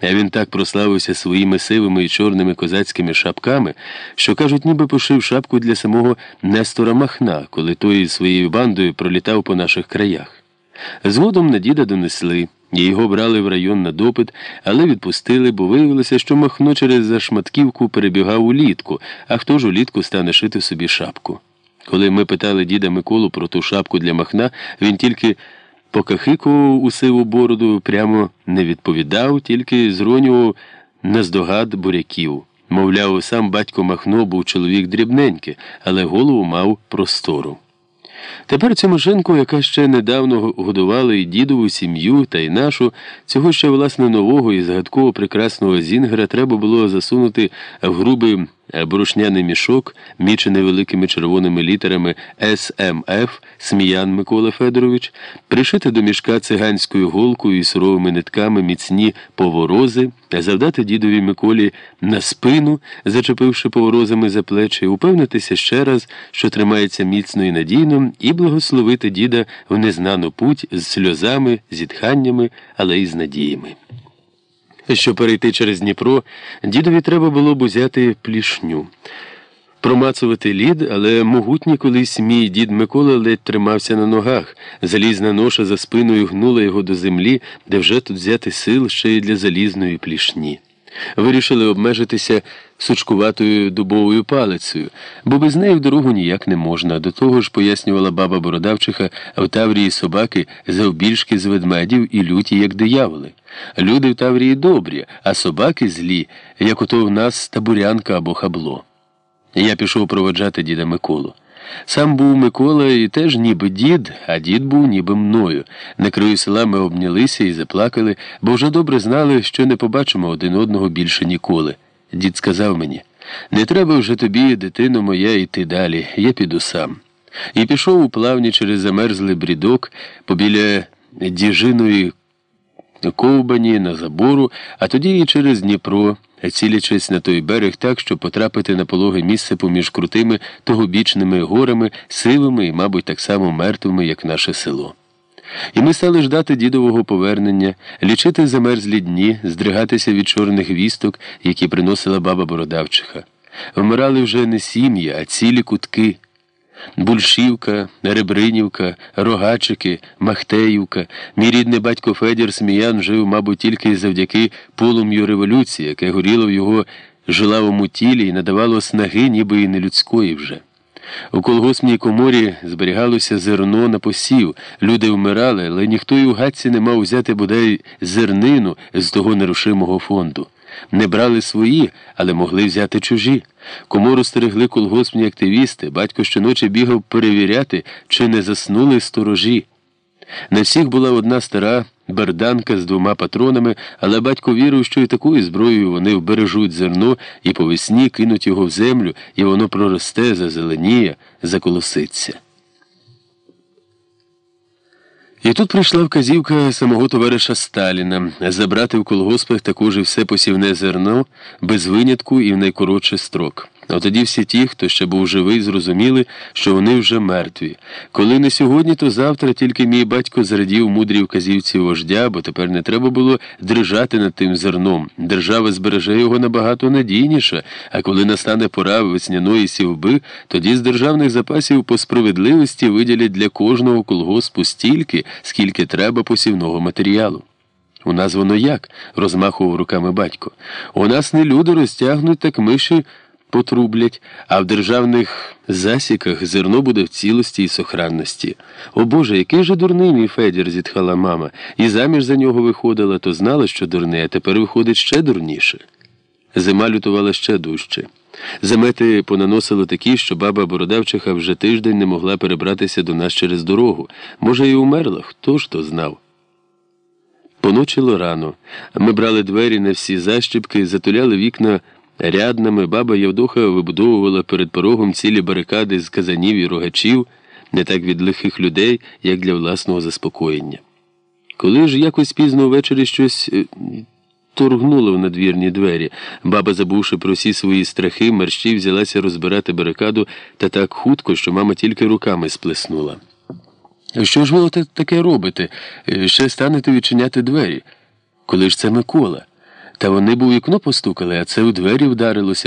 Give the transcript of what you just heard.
А він так прославився своїми сивими і чорними козацькими шапками, що, кажуть, ніби пошив шапку для самого Нестора Махна, коли той із своєю бандою пролітав по наших краях. Згодом на діда донесли, і його брали в район на допит, але відпустили, бо виявилося, що Махно через зашматківку перебігав улітку, а хто ж улітку стане шити собі шапку. Коли ми питали діда Миколу про ту шапку для Махна, він тільки покахикував у сиву бороду, прямо не відповідав, тільки зронював наздогад буряків. Мовляв, сам батько Махно був чоловік дрібненький, але голову мав простору. Тепер машинку, яка ще недавно годувала і дідову сім'ю, та й нашу, цього ще власне нового і згадково прекрасного зінгера треба було засунути в грубий борошняний мішок, мічений великими червоними літерами СМФ Сміян Микола Федорович, пришити до мішка циганською голкою і суровими нитками міцні поворози, завдати дідові Миколі на спину, зачепивши поворозами за плечі, упевнитися ще раз, що тримається міцно і надійно, і благословити діда в незнану путь з сльозами, зітханнями, але й з надіями. Щоб перейти через Дніпро, дідові треба було б узяти плішню. Промацувати лід, але могутній колись мій дід Микола ледь тримався на ногах. Залізна ноша за спиною гнула його до землі, де вже тут взяти сил ще й для залізної плішні. Вирішили обмежитися сучкуватою дубовою палицею, бо без неї в дорогу ніяк не можна. До того ж, пояснювала баба Бородавчиха, в Таврії собаки завбільшки з ведмедів і люті, як дияволи. Люди в Таврії добрі, а собаки злі, як ото в нас табурянка або хабло. Я пішов проводжати діда Миколу. Сам був Микола і теж ніби дід, а дід був ніби мною. На краю села ми обнялися і заплакали, бо вже добре знали, що не побачимо один одного більше ніколи. Дід сказав мені не треба вже тобі, дитино моя, йти далі, я піду сам. І пішов у плавні через замерзлий брідок побіля діжиної ковбані на забору, а тоді і через Дніпро, цілячись на той берег так, щоб потрапити на пологе місце поміж крутими тогобічними горами, сивими і, мабуть, так само мертвими, як наше село. І ми стали ждати дідового повернення, лічити замерзлі дні, здригатися від чорних вісток, які приносила баба Бородавчиха. Вмирали вже не сім'ї, а цілі кутки. Бульшівка, Ребринівка, Рогачики, Махтеївка. Мій рідний батько Федір Сміян жив, мабуть, тільки завдяки полум'ю революції, яке горіло в його жилавому тілі і надавало снаги, ніби і нелюдської вже. У колгоспній коморі зберігалося зерно на посів, люди вмирали, але ніхто й у гадці не мав взяти бодай зернину з того нерушимого фонду. Не брали свої, але могли взяти чужі. Комору стерегли колгоспні активісти, батько щоночі бігав перевіряти, чи не заснули сторожі. На всіх була одна стара берданка з двома патронами, але батько вірив, що і такою зброєю вони вбережуть зерно і по весні кинуть його в землю, і воно проросте, зазеленіє, заколоситься. І тут прийшла вказівка самого товариша Сталіна забрати в колгоспах також і все посівне зерно без винятку і в найкоротший строк. А тоді всі ті, хто ще був живий, зрозуміли, що вони вже мертві. Коли не сьогодні, то завтра тільки мій батько зрадів мудрій вказівці вождя, бо тепер не треба було дрижати над тим зерном. Держава збереже його набагато надійніше, а коли настане пора весняної сівби, тоді з державних запасів по справедливості виділять для кожного колгоспу стільки, скільки треба посівного матеріалу. У нас воно як? розмахував руками батько. У нас не люди розтягнуть, так миші потрублять, а в державних засіках зерно буде в цілості і сохранності. О Боже, який же дурний мій Федір, зітхала мама, і заміж за нього виходила, то знала, що дурний, а тепер виходить ще дурніше. Зима лютувала ще дужче. Замети понаносили такі, що баба Бородавчиха вже тиждень не могла перебратися до нас через дорогу. Може, і умерла, хто ж то знав. Поночило рано. Ми брали двері на всі защіпки, затуляли вікна. Ряднами баба Явдоха вибудовувала перед порогом цілі барикади з казанів і рогачів, не так від лихих людей, як для власного заспокоєння. Коли ж якось пізно ввечері щось е, торгнуло в надвірні двері, баба, забувши про всі свої страхи, мерщій взялася розбирати барикаду та так хутко, що мама тільки руками сплеснула. Що ж ви таке робите? Е, ще станете відчиняти двері? Коли ж це Микола? Та вони б у вікно постукали, а це у двері вдарилося.